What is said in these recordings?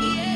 Yeah.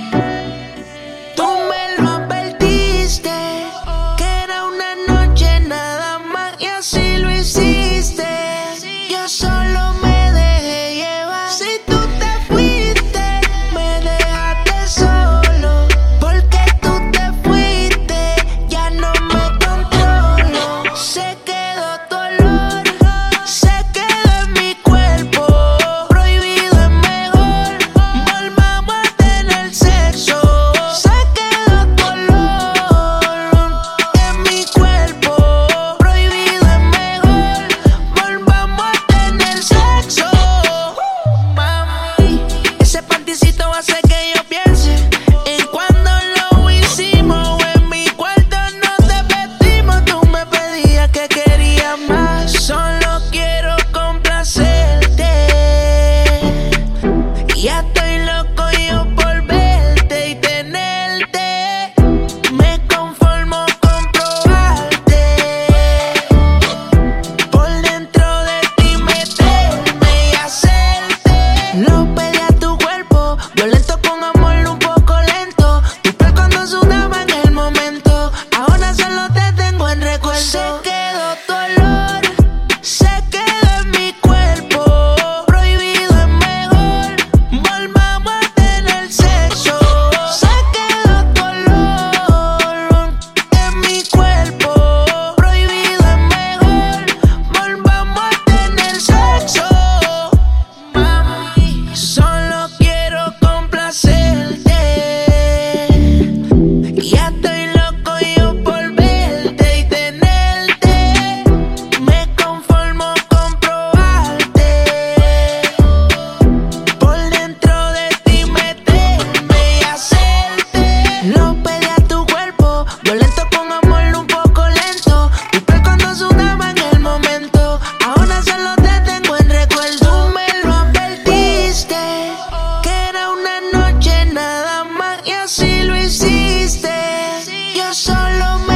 lo más